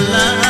la